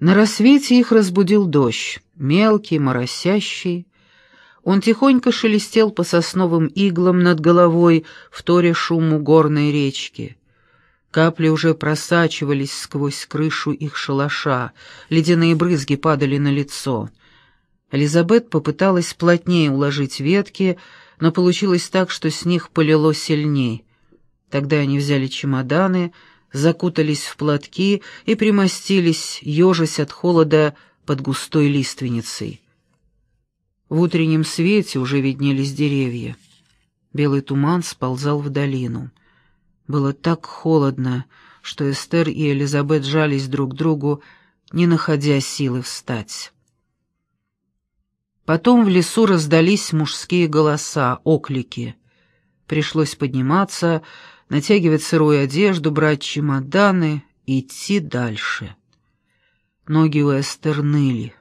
На рассвете их разбудил дождь, мелкий, моросящий. Он тихонько шелестел по сосновым иглам над головой, вторя шуму горной речки. Капли уже просачивались сквозь крышу их шалаша, ледяные брызги падали на лицо. Элизабет попыталась плотнее уложить ветки, но получилось так, что с них полило сильней. Тогда они взяли чемоданы, закутались в платки и примостились, ежась от холода под густой лиственницей. В утреннем свете уже виднелись деревья. Белый туман сползал в долину. Было так холодно, что Эстер и Элизабет жались друг к другу, не находя силы встать. Потом в лесу раздались мужские голоса, оклики. Пришлось подниматься, натягивать сырую одежду, брать чемоданы идти дальше. Ноги у Эстер ныли.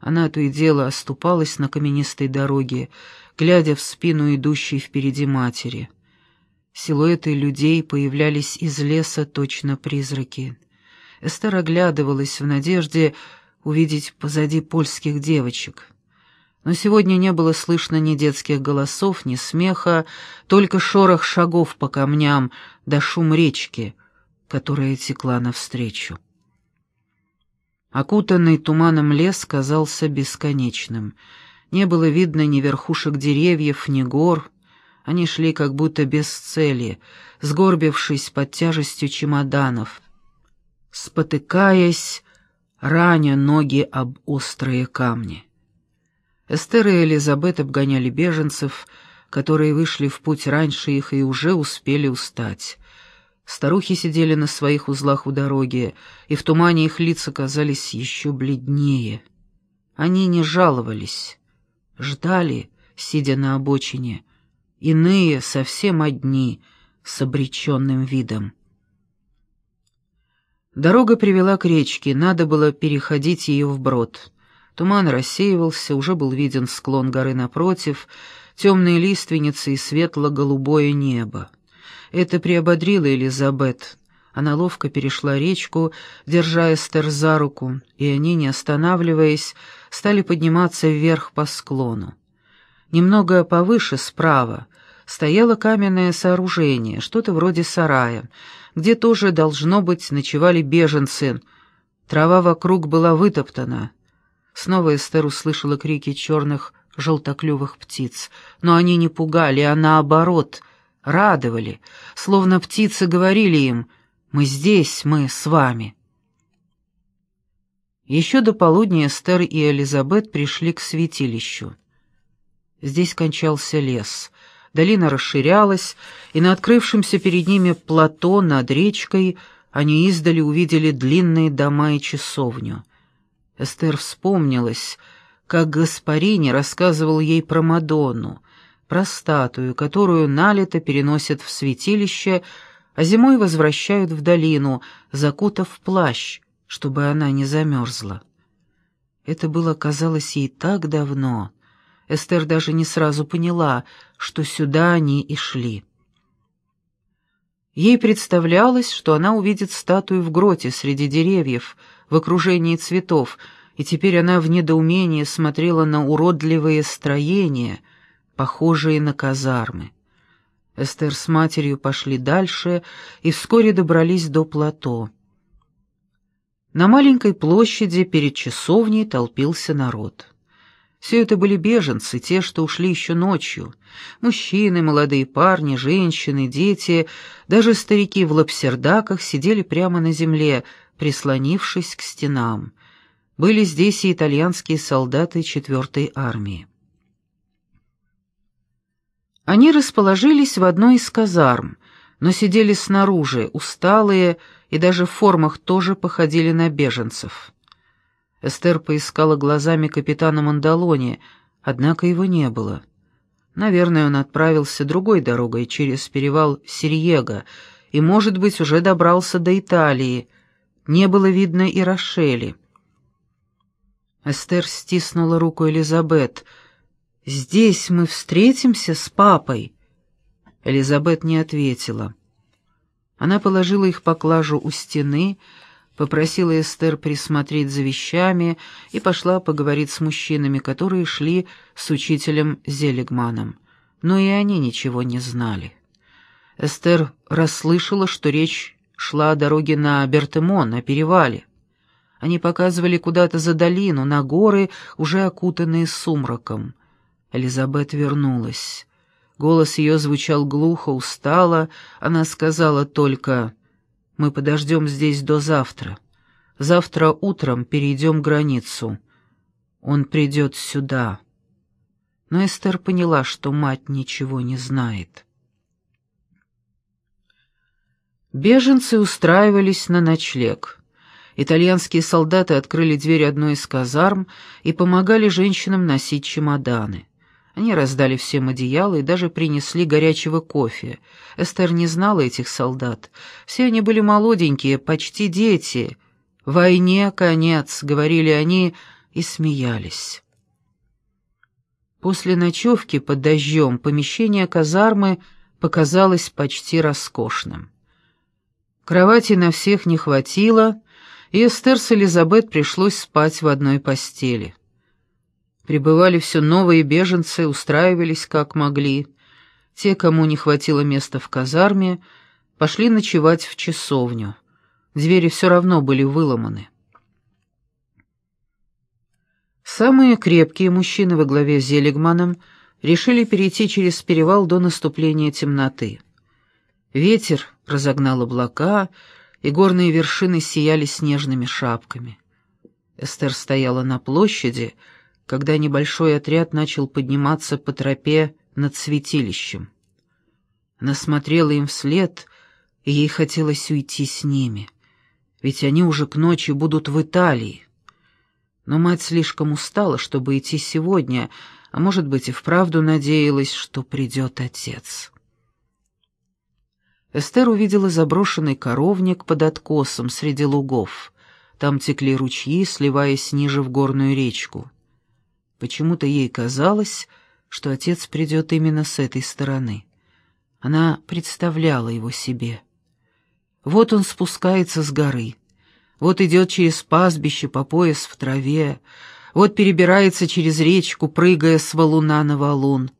Она то и дело оступалась на каменистой дороге, глядя в спину идущей впереди матери. Силуэты людей появлялись из леса точно призраки. Эстер оглядывалась в надежде увидеть позади польских девочек. Но сегодня не было слышно ни детских голосов, ни смеха, только шорох шагов по камням да шум речки, которая текла навстречу. Окутанный туманом лес казался бесконечным. Не было видно ни верхушек деревьев, ни гор. Они шли как будто без цели, сгорбившись под тяжестью чемоданов, спотыкаясь, раня ноги об острые камни. Эстер и Элизабет обгоняли беженцев, которые вышли в путь раньше их и уже успели устать. Старухи сидели на своих узлах у дороги, и в тумане их лица казались еще бледнее. Они не жаловались, ждали, сидя на обочине, иные совсем одни, с обреченным видом. Дорога привела к речке, надо было переходить ее вброд. Туман рассеивался, уже был виден склон горы напротив, темные лиственницы и светло-голубое небо. Это приободрило Элизабет. Она ловко перешла речку, держа Эстер за руку, и они, не останавливаясь, стали подниматься вверх по склону. Немного повыше, справа, стояло каменное сооружение, что-то вроде сарая, где тоже, должно быть, ночевали беженцы. Трава вокруг была вытоптана, Снова Эстер услышала крики черных желтоклювых птиц, но они не пугали, а наоборот, радовали, словно птицы говорили им «Мы здесь, мы с вами». Еще до полудня Эстер и Элизабет пришли к святилищу. Здесь кончался лес. Долина расширялась, и на открывшемся перед ними плато над речкой они издали увидели длинные дома и часовню — Эстер вспомнилась, как Гаспарини рассказывал ей про Мадонну, про статую, которую налито переносят в святилище, а зимой возвращают в долину, закутав в плащ, чтобы она не замерзла. Это было, казалось, ей так давно. Эстер даже не сразу поняла, что сюда они и шли. Ей представлялось, что она увидит статую в гроте среди деревьев — в окружении цветов, и теперь она в недоумении смотрела на уродливые строения, похожие на казармы. Эстер с матерью пошли дальше и вскоре добрались до плато. На маленькой площади перед часовней толпился народ. Все это были беженцы, те, что ушли еще ночью. Мужчины, молодые парни, женщины, дети, даже старики в лапсердаках сидели прямо на земле, прислонившись к стенам. Были здесь и итальянские солдаты четвертой армии. Они расположились в одной из казарм, но сидели снаружи, усталые и даже в формах тоже походили на беженцев. Эстер поискала глазами капитана Мандалони, однако его не было. Наверное, он отправился другой дорогой через перевал Сирьего и, может быть, уже добрался до Италии, не было видно и Рошели. Эстер стиснула руку Элизабет. «Здесь мы встретимся с папой?» Элизабет не ответила. Она положила их поклажу у стены, Попросила Эстер присмотреть за вещами и пошла поговорить с мужчинами, которые шли с учителем Зелегманом. Но и они ничего не знали. Эстер расслышала, что речь шла о дороге на Бертемон, на перевале. Они показывали куда-то за долину, на горы, уже окутанные сумраком. Элизабет вернулась. Голос ее звучал глухо, устало. Она сказала только, «Мы подождем здесь до завтра. Завтра утром перейдем границу. Он придет сюда». Но Эстер поняла, что мать ничего не знает. Беженцы устраивались на ночлег. Итальянские солдаты открыли дверь одной из казарм и помогали женщинам носить чемоданы. Они раздали всем одеяло и даже принесли горячего кофе. Эстер не знала этих солдат. Все они были молоденькие, почти дети. «Войне конец», — говорили они и смеялись. После ночевки под дождем помещение казармы показалось почти роскошным. Кровати на всех не хватило, и Эстер с Элизабет пришлось спать в одной постели. Прибывали все новые беженцы, устраивались как могли. Те, кому не хватило места в казарме, пошли ночевать в часовню. Двери все равно были выломаны. Самые крепкие мужчины во главе с Зелегманом решили перейти через перевал до наступления темноты. Ветер разогнал облака, и горные вершины сияли снежными шапками. Эстер стояла на площади, когда небольшой отряд начал подниматься по тропе над святилищем. Она смотрела им вслед, и ей хотелось уйти с ними, ведь они уже к ночи будут в Италии. Но мать слишком устала, чтобы идти сегодня, а может быть и вправду надеялась, что придет отец. Эстер увидела заброшенный коровник под откосом среди лугов. Там текли ручьи, сливаясь ниже в горную речку. Почему-то ей казалось, что отец придет именно с этой стороны. Она представляла его себе. Вот он спускается с горы, вот идет через пастбище по пояс в траве, вот перебирается через речку, прыгая с валуна на валун.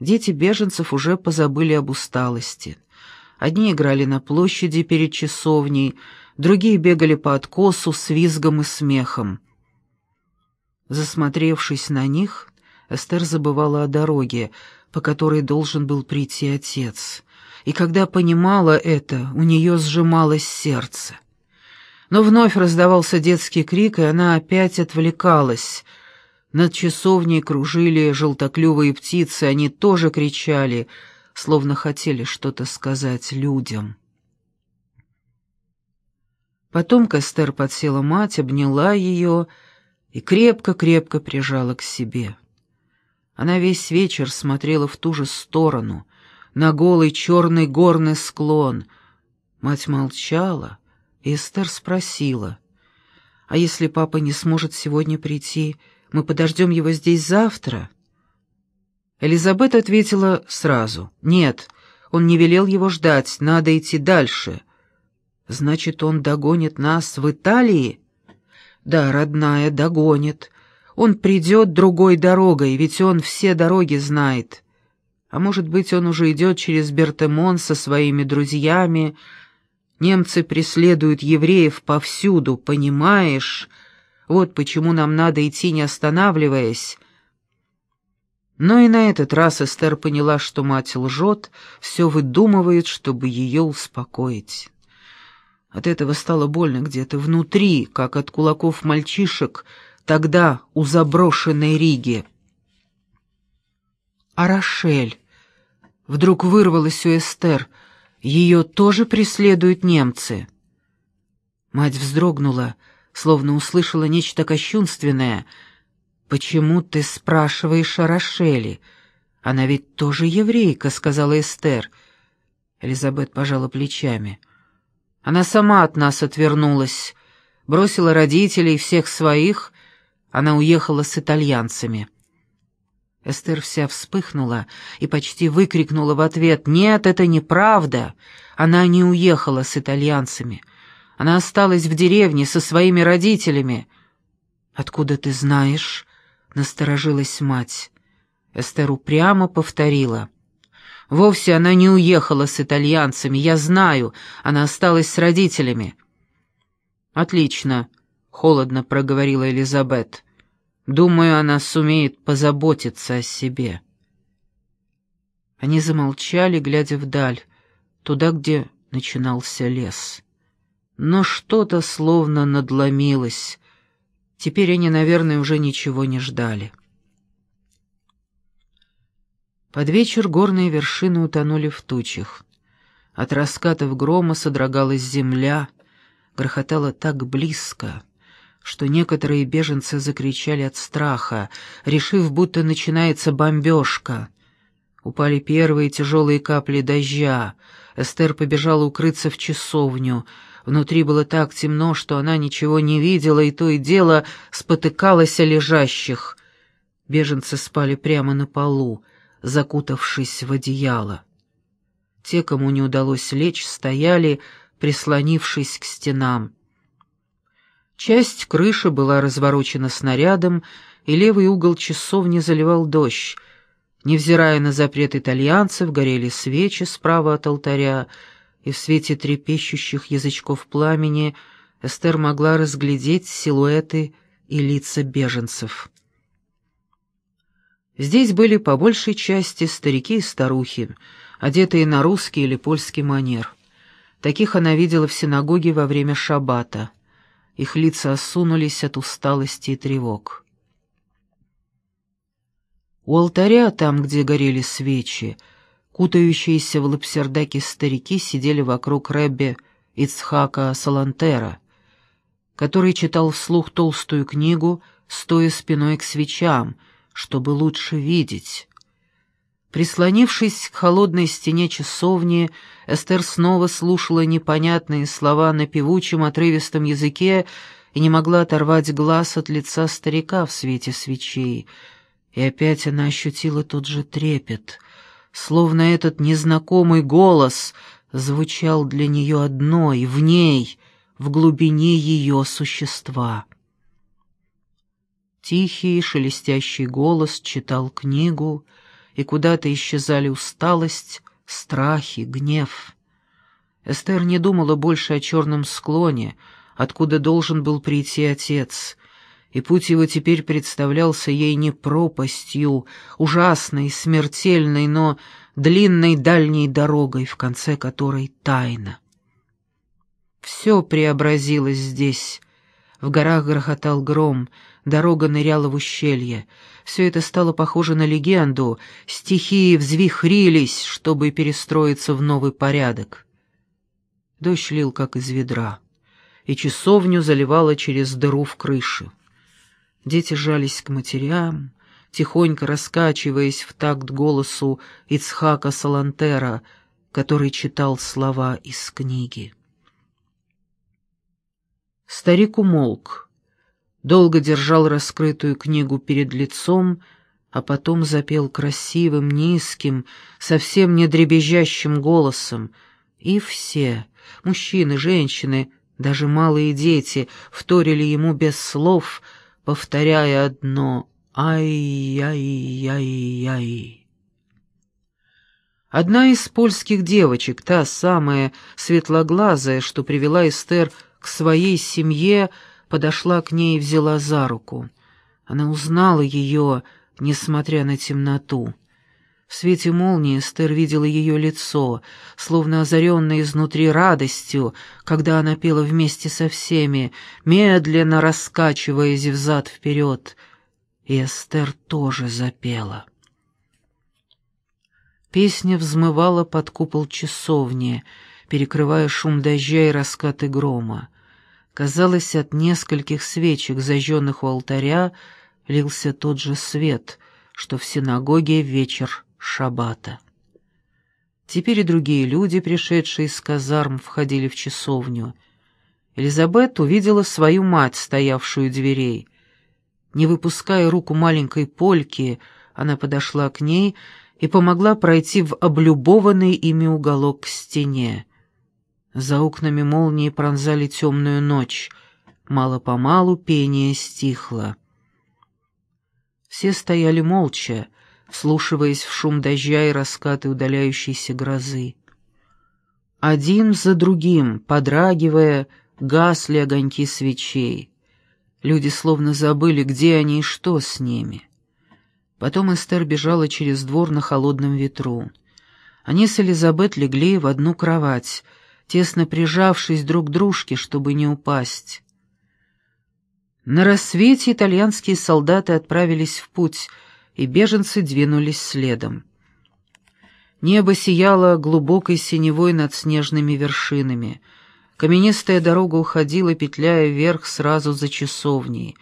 Дети беженцев уже позабыли об усталости. Одни играли на площади перед часовней, другие бегали по откосу с визгом и смехом. Засмотревшись на них, Эстер забывала о дороге, по которой должен был прийти отец. И когда понимала это, у нее сжималось сердце. Но вновь раздавался детский крик, и она опять отвлекалась — над часовней кружили желтоклювые птицы, они тоже кричали, словно хотели что-то сказать людям. Потом Кастер подсела мать, обняла ее и крепко-крепко прижала к себе. Она весь вечер смотрела в ту же сторону, на голый черный горный склон. Мать молчала, и Эстер спросила, «А если папа не сможет сегодня прийти, — мы подождем его здесь завтра?» Элизабет ответила сразу. «Нет, он не велел его ждать, надо идти дальше». «Значит, он догонит нас в Италии?» «Да, родная, догонит. Он придет другой дорогой, ведь он все дороги знает. А может быть, он уже идет через Бертемон со своими друзьями. Немцы преследуют евреев повсюду, понимаешь?» Вот почему нам надо идти, не останавливаясь. Но и на этот раз Эстер поняла, что мать лжет, все выдумывает, чтобы ее успокоить. От этого стало больно где-то внутри, как от кулаков мальчишек, тогда у заброшенной Риги. А Рошель? Вдруг вырвалась у Эстер. Ее тоже преследуют немцы. Мать вздрогнула, — словно услышала нечто кощунственное. «Почему ты спрашиваешь о Рошеле? Она ведь тоже еврейка», — сказала Эстер. Элизабет пожала плечами. «Она сама от нас отвернулась, бросила родителей всех своих. Она уехала с итальянцами». Эстер вся вспыхнула и почти выкрикнула в ответ «Нет, это неправда! Она не уехала с итальянцами. Она осталась в деревне со своими родителями». «Откуда ты знаешь?» — насторожилась мать. Эстер упрямо повторила. «Вовсе она не уехала с итальянцами, я знаю, она осталась с родителями». «Отлично», — холодно проговорила Элизабет. «Думаю, она сумеет позаботиться о себе». Они замолчали, глядя вдаль, туда, где начинался лес. Но что-то словно надломилось. Теперь они, наверное, уже ничего не ждали. Под вечер горные вершины утонули в тучах. От раскатов грома содрогалась земля, грохотала так близко, что некоторые беженцы закричали от страха, решив, будто начинается бомбежка. Упали первые тяжелые капли дождя. Эстер побежала укрыться в часовню. Внутри было так темно, что она ничего не видела, и то и дело спотыкалась о лежащих. Беженцы спали прямо на полу, закутавшись в одеяло. Те, кому не удалось лечь, стояли, прислонившись к стенам. Часть крыши была разворочена снарядом, и левый угол часовни заливал дождь, Невзирая на запрет итальянцев, горели свечи справа от алтаря, и в свете трепещущих язычков пламени Эстер могла разглядеть силуэты и лица беженцев. Здесь были по большей части старики и старухи, одетые на русский или польский манер. Таких она видела в синагоге во время шаббата. Их лица осунулись от усталости и тревог. У алтаря, там, где горели свечи, кутающиеся в лапсердаки старики сидели вокруг Рэбби Ицхака Салантера, который читал вслух толстую книгу, стоя спиной к свечам, чтобы лучше видеть. Прислонившись к холодной стене часовни, Эстер снова слушала непонятные слова на певучем отрывистом языке и не могла оторвать глаз от лица старика в свете свечей — и опять она ощутила тот же трепет, словно этот незнакомый голос звучал для нее одной, в ней, в глубине ее существа. Тихий, шелестящий голос читал книгу, и куда-то исчезали усталость, страхи, гнев. Эстер не думала больше о черном склоне, откуда должен был прийти отец — и путь его теперь представлялся ей не пропастью, ужасной, смертельной, но длинной дальней дорогой, в конце которой тайна. Все преобразилось здесь. В горах грохотал гром, дорога ныряла в ущелье. Все это стало похоже на легенду, стихии взвихрились, чтобы перестроиться в новый порядок. Дождь лил, как из ведра, и часовню заливало через дыру в крыше. Дети жались к матерям, тихонько раскачиваясь в такт голосу Ицхака Салантера, который читал слова из книги. Старик умолк, долго держал раскрытую книгу перед лицом, а потом запел красивым, низким, совсем не дребезжащим голосом, и все, мужчины, женщины, даже малые дети, вторили ему без слов — повторяя одно «Ай-яй-яй-яй». Одна из польских девочек, та самая светлоглазая, что привела Эстер к своей семье, подошла к ней и взяла за руку. Она узнала ее, несмотря на темноту. В свете молнии Эстер видела ее лицо, словно озаренное изнутри радостью, когда она пела вместе со всеми, медленно раскачиваясь взад-вперед. И Эстер тоже запела. Песня взмывала под купол часовни, перекрывая шум дождя и раскаты грома. Казалось, от нескольких свечек, зажженных у алтаря, лился тот же свет, что в синагоге вечер шабата. Теперь и другие люди, пришедшие из казарм, входили в часовню. Элизабет увидела свою мать, стоявшую у дверей. Не выпуская руку маленькой польки, она подошла к ней и помогла пройти в облюбованный ими уголок к стене. За окнами молнии пронзали темную ночь. Мало-помалу пение стихло. Все стояли молча, вслушиваясь в шум дождя и раскаты удаляющейся грозы. Один за другим, подрагивая, гасли огоньки свечей. Люди словно забыли, где они и что с ними. Потом Эстер бежала через двор на холодном ветру. Они с Элизабет легли в одну кровать, тесно прижавшись друг к дружке, чтобы не упасть. На рассвете итальянские солдаты отправились в путь, и беженцы двинулись следом. Небо сияло глубокой синевой над снежными вершинами. Каменистая дорога уходила, петляя вверх сразу за часовней.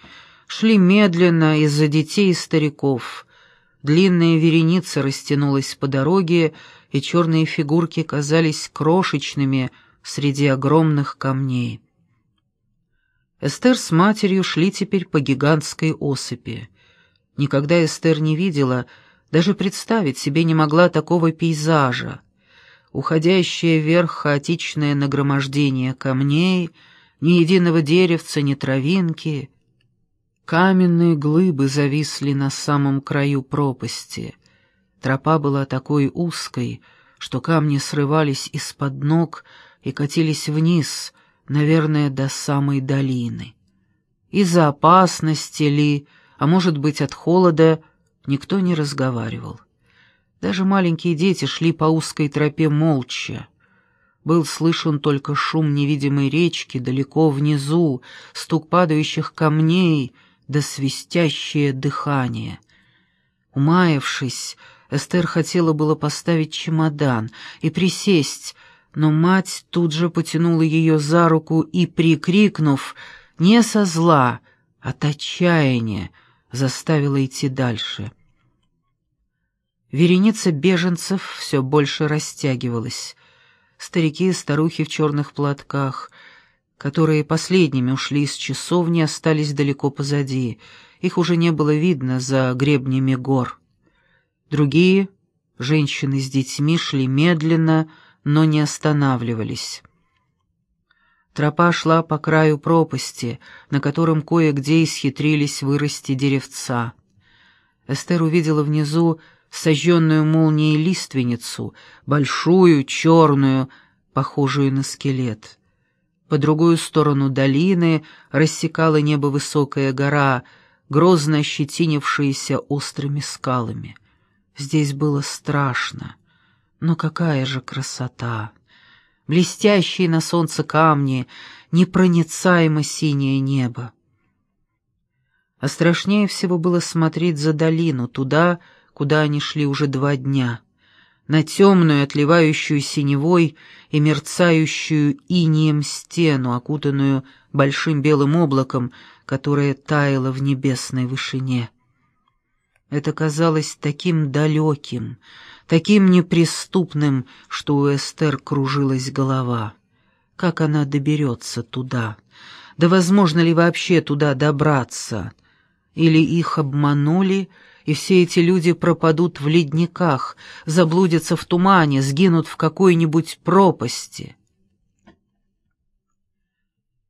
Шли медленно из-за детей и стариков. Длинная вереница растянулась по дороге, и черные фигурки казались крошечными среди огромных камней. Эстер с матерью шли теперь по гигантской осыпи. Никогда Эстер не видела, даже представить себе не могла такого пейзажа. Уходящее вверх хаотичное нагромождение камней, ни единого деревца, ни травинки. Каменные глыбы зависли на самом краю пропасти. Тропа была такой узкой, что камни срывались из-под ног и катились вниз, наверное, до самой долины. Из-за опасности ли, а может быть, от холода — Никто не разговаривал. Даже маленькие дети шли по узкой тропе молча. Был слышен только шум невидимой речки далеко внизу, стук падающих камней да свистящее дыхание. Умаявшись, Эстер хотела было поставить чемодан и присесть, но мать тут же потянула ее за руку и, прикрикнув, не со зла, от отчаяния, заставила идти дальше. Вереница беженцев все больше растягивалась. Старики и старухи в черных платках, которые последними ушли из часовни, остались далеко позади. Их уже не было видно за гребнями гор. Другие, женщины с детьми, шли медленно, но не останавливались. Тропа шла по краю пропасти, на котором кое-где исхитрились вырасти деревца. Эстер увидела внизу сожженную молнией лиственницу, большую, черную, похожую на скелет. По другую сторону долины рассекала небо высокая гора, грозно ощетинившаяся острыми скалами. Здесь было страшно, но какая же красота! Блестящие на солнце камни, непроницаемо синее небо. А страшнее всего было смотреть за долину, туда, куда они шли уже два дня, на темную, отливающую синевой и мерцающую инием стену, окутанную большим белым облаком, которое таяло в небесной вышине. Это казалось таким далеким, таким неприступным, что у Эстер кружилась голова. Как она доберется туда? Да возможно ли вообще туда добраться? Или их обманули, и все эти люди пропадут в ледниках, заблудятся в тумане, сгинут в какой-нибудь пропасти.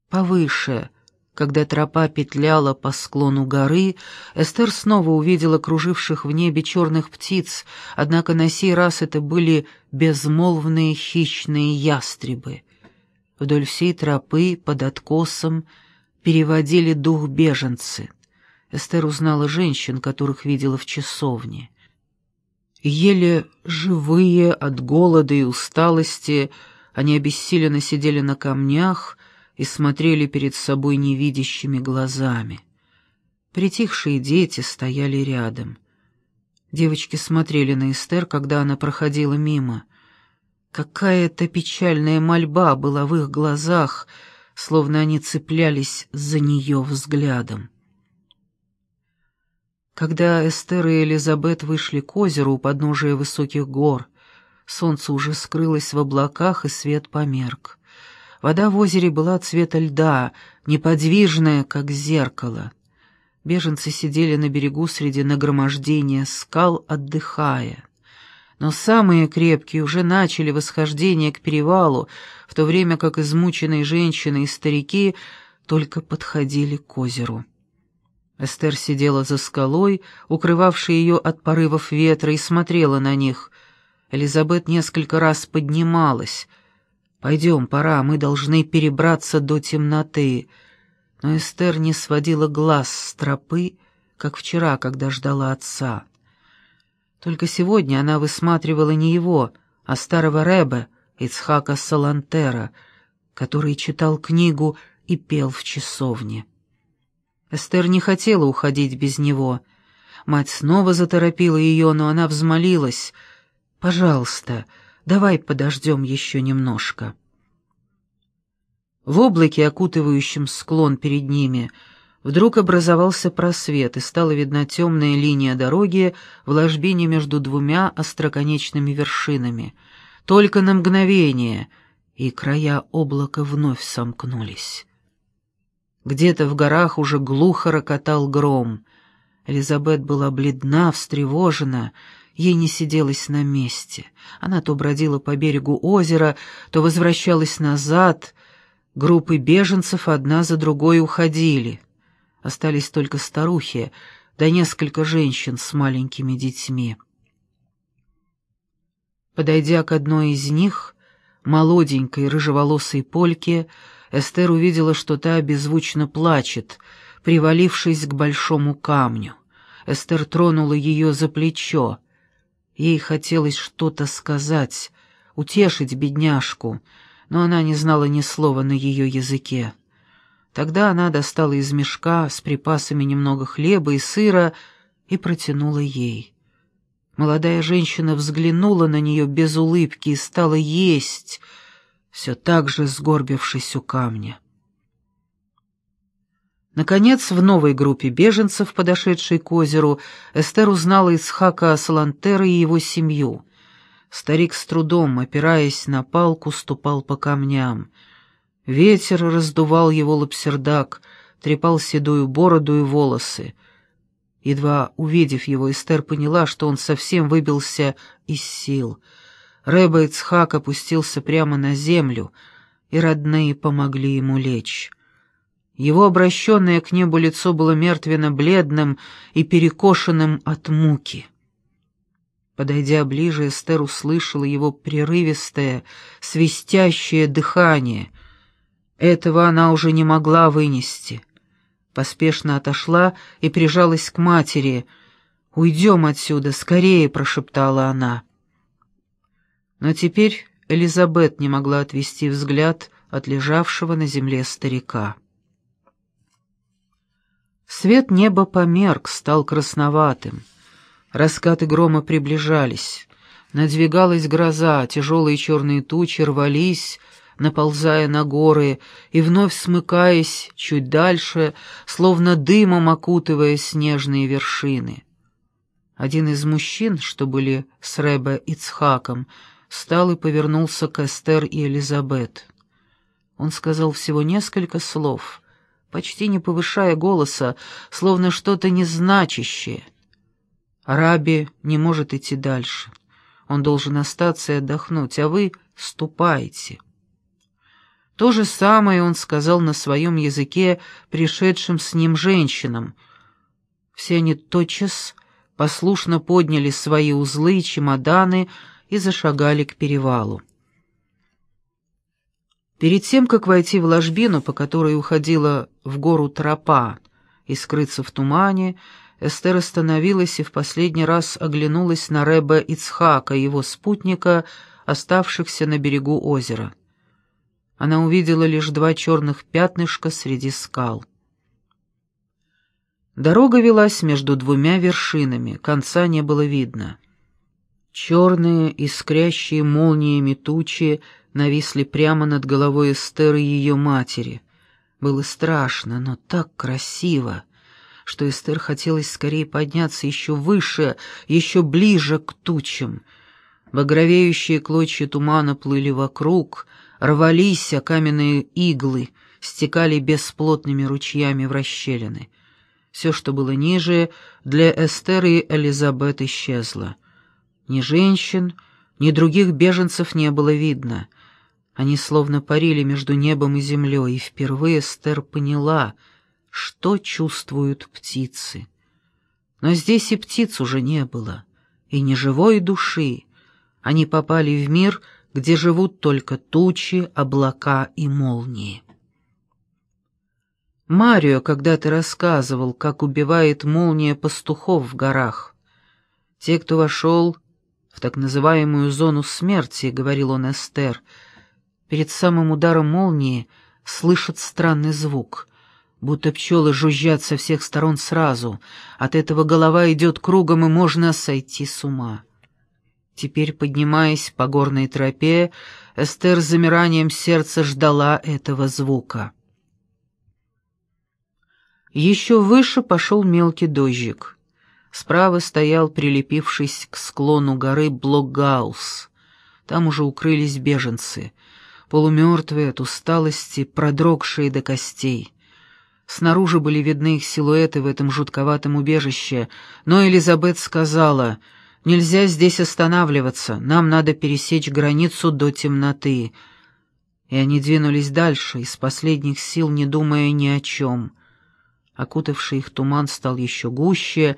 Повыше, когда тропа петляла по склону горы, Эстер снова увидела круживших в небе черных птиц, однако на сей раз это были безмолвные хищные ястребы. Вдоль всей тропы под откосом переводили дух беженцы. Эстер узнала женщин, которых видела в часовне. Еле живые от голода и усталости, они обессиленно сидели на камнях и смотрели перед собой невидящими глазами. Притихшие дети стояли рядом. Девочки смотрели на Эстер, когда она проходила мимо. Какая-то печальная мольба была в их глазах, словно они цеплялись за нее взглядом. Когда Эстер и Элизабет вышли к озеру у подножия высоких гор, солнце уже скрылось в облаках, и свет померк. Вода в озере была цвета льда, неподвижная, как зеркало. Беженцы сидели на берегу среди нагромождения скал, отдыхая. но самые крепкие уже начали восхождение к перевалу, в то время как измученные женщины и старики только подходили к озеру. Эстер сидела за скалой, укрывавшей ее от порывов ветра, и смотрела на них. Элизабет несколько раз поднималась. «Пойдем, пора, мы должны перебраться до темноты». Но Эстер не сводила глаз с тропы, как вчера, когда ждала отца. Только сегодня она высматривала не его, а старого Рэбе, Ицхака Салантера, который читал книгу и пел в часовне. Эстер не хотела уходить без него. Мать снова заторопила ее, но она взмолилась. «Пожалуйста, давай подождем еще немножко». В облаке, окутывающем склон перед ними, вдруг образовался просвет, и стала видна темная линия дороги в ложбине между двумя остроконечными вершинами. Только на мгновение, и края облака вновь сомкнулись. Где-то в горах уже глухо рокотал гром. Элизабет была бледна, встревожена, ей не сиделось на месте. Она то бродила по берегу озера, то возвращалась назад. Группы беженцев одна за другой уходили. Остались только старухи, да несколько женщин с маленькими детьми. Подойдя к одной из них, молоденькой рыжеволосой польке, Эстер увидела, что та беззвучно плачет, привалившись к большому камню. Эстер тронула ее за плечо. Ей хотелось что-то сказать, утешить бедняжку, но она не знала ни слова на ее языке. Тогда она достала из мешка с припасами немного хлеба и сыра и протянула ей. Молодая женщина взглянула на нее без улыбки и стала есть — все так же сгорбившись у камня. Наконец, в новой группе беженцев, подошедшей к озеру, Эстер узнала Исхака Салантера и его семью. Старик с трудом, опираясь на палку, ступал по камням. Ветер раздувал его лапсердак, трепал седую бороду и волосы. Едва увидев его, Эстер поняла, что он совсем выбился из сил — Рэба Ицхак опустился прямо на землю, и родные помогли ему лечь. Его обращенное к небу лицо было мертвенно-бледным и перекошенным от муки. Подойдя ближе, Эстер услышала его прерывистое, свистящее дыхание. Этого она уже не могла вынести. Поспешно отошла и прижалась к матери. «Уйдем отсюда, скорее!» — прошептала она. Но теперь Элизабет не могла отвести взгляд от лежавшего на земле старика. Свет неба померк, стал красноватым. Раскаты грома приближались. Надвигалась гроза, тяжелые черные тучи рвались, наползая на горы и вновь смыкаясь чуть дальше, словно дымом окутывая снежные вершины. Один из мужчин, что были с Рэбе Ицхаком, встал и повернулся к Эстер и Элизабет. Он сказал всего несколько слов, почти не повышая голоса, словно что-то незначащее. Раби не может идти дальше. Он должен остаться и отдохнуть, а вы ступайте. То же самое он сказал на своем языке пришедшим с ним женщинам. Все они тотчас послушно подняли свои узлы и чемоданы, и зашагали к перевалу. Перед тем, как войти в ложбину, по которой уходила в гору тропа, и скрыться в тумане, Эстер остановилась и в последний раз оглянулась на Рэба Ицхака, его спутника, оставшихся на берегу озера. Она увидела лишь два черных пятнышка среди скал. Дорога велась между двумя вершинами, конца не было видно. Черные, искрящие молниями тучи нависли прямо над головой Эстер и ее матери. Было страшно, но так красиво, что Эстер хотелось скорее подняться еще выше, еще ближе к тучам. Багровеющие клочья тумана плыли вокруг, рвались, а каменные иглы стекали бесплотными ручьями в расщелины. Все, что было ниже, для Эстер и Элизабет исчезло. Ни женщин, ни других беженцев не было видно. Они словно парили между небом и землей, и впервые Эстер поняла, что чувствуют птицы. Но здесь и птиц уже не было, и ни живой души. Они попали в мир, где живут только тучи, облака и молнии. Марио когда-то рассказывал, как убивает молния пастухов в горах. Те, кто вошел в так называемую зону смерти, говорил он Эстер, перед самым ударом молнии слышат странный звук, будто пчелы жужжат со всех сторон сразу. От этого голова идет кругом, и можно сойти с ума. Теперь, поднимаясь по горной тропе, Эстер с замиранием сердца ждала этого звука. Еще выше пошел мелкий дождик. Справа стоял, прилепившись к склону горы, Блокгаус. Там уже укрылись беженцы, полумертвые от усталости, продрогшие до костей. Снаружи были видны их силуэты в этом жутковатом убежище, но Элизабет сказала, «Нельзя здесь останавливаться, нам надо пересечь границу до темноты». И они двинулись дальше, из последних сил не думая ни о чем — Окутавший их туман стал еще гуще,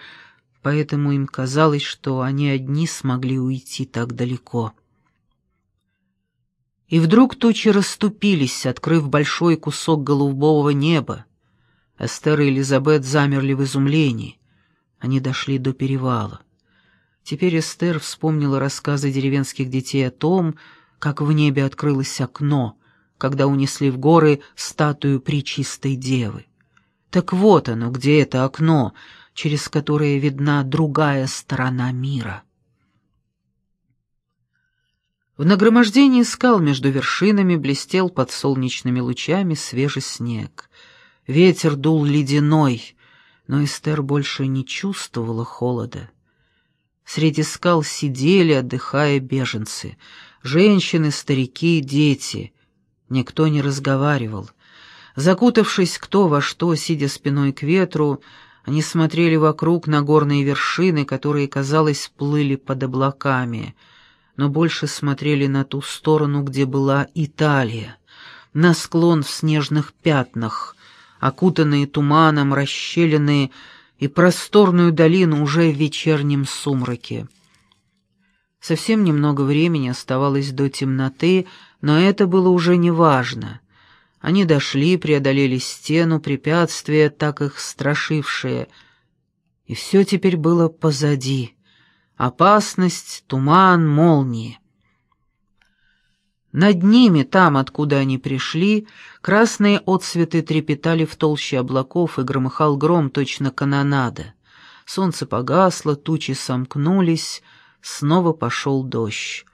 поэтому им казалось, что они одни смогли уйти так далеко. И вдруг тучи расступились, открыв большой кусок голубого неба. Эстер и Элизабет замерли в изумлении. Они дошли до перевала. Теперь Эстер вспомнила рассказы деревенских детей о том, как в небе открылось окно, когда унесли в горы статую Пречистой Девы. Так вот оно, где это окно, через которое видна другая сторона мира. В нагромождении скал между вершинами блестел под солнечными лучами свежий снег. Ветер дул ледяной, но Эстер больше не чувствовала холода. Среди скал сидели, отдыхая беженцы, женщины, старики, дети. Никто не разговаривал. Закутавшись кто во что, сидя спиной к ветру, они смотрели вокруг на горные вершины, которые, казалось, плыли под облаками, но больше смотрели на ту сторону, где была Италия, на склон в снежных пятнах, окутанные туманом, расщелины и просторную долину уже в вечернем сумраке. Совсем немного времени оставалось до темноты, но это было уже неважно. Они дошли, преодолели стену, препятствия, так их страшившие. И все теперь было позади. Опасность, туман, молнии. Над ними, там, откуда они пришли, красные отсветы трепетали в толще облаков, и громыхал гром, точно канонада. Солнце погасло, тучи сомкнулись, снова пошел дождь.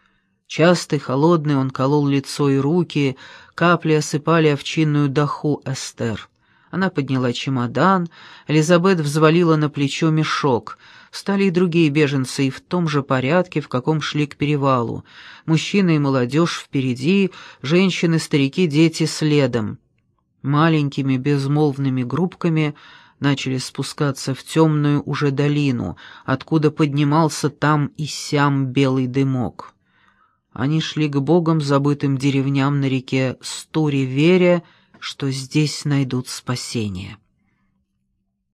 Частый, холодный, он колол лицо и руки, капли осыпали овчинную даху Эстер. Она подняла чемодан, Элизабет взвалила на плечо мешок. Встали и другие беженцы, и в том же порядке, в каком шли к перевалу. Мужчины и молодежь впереди, женщины, старики, дети следом. Маленькими безмолвными группками начали спускаться в темную уже долину, откуда поднимался там и сям белый дымок. Они шли к богам забытым деревням на реке Стури, веря, что здесь найдут спасение.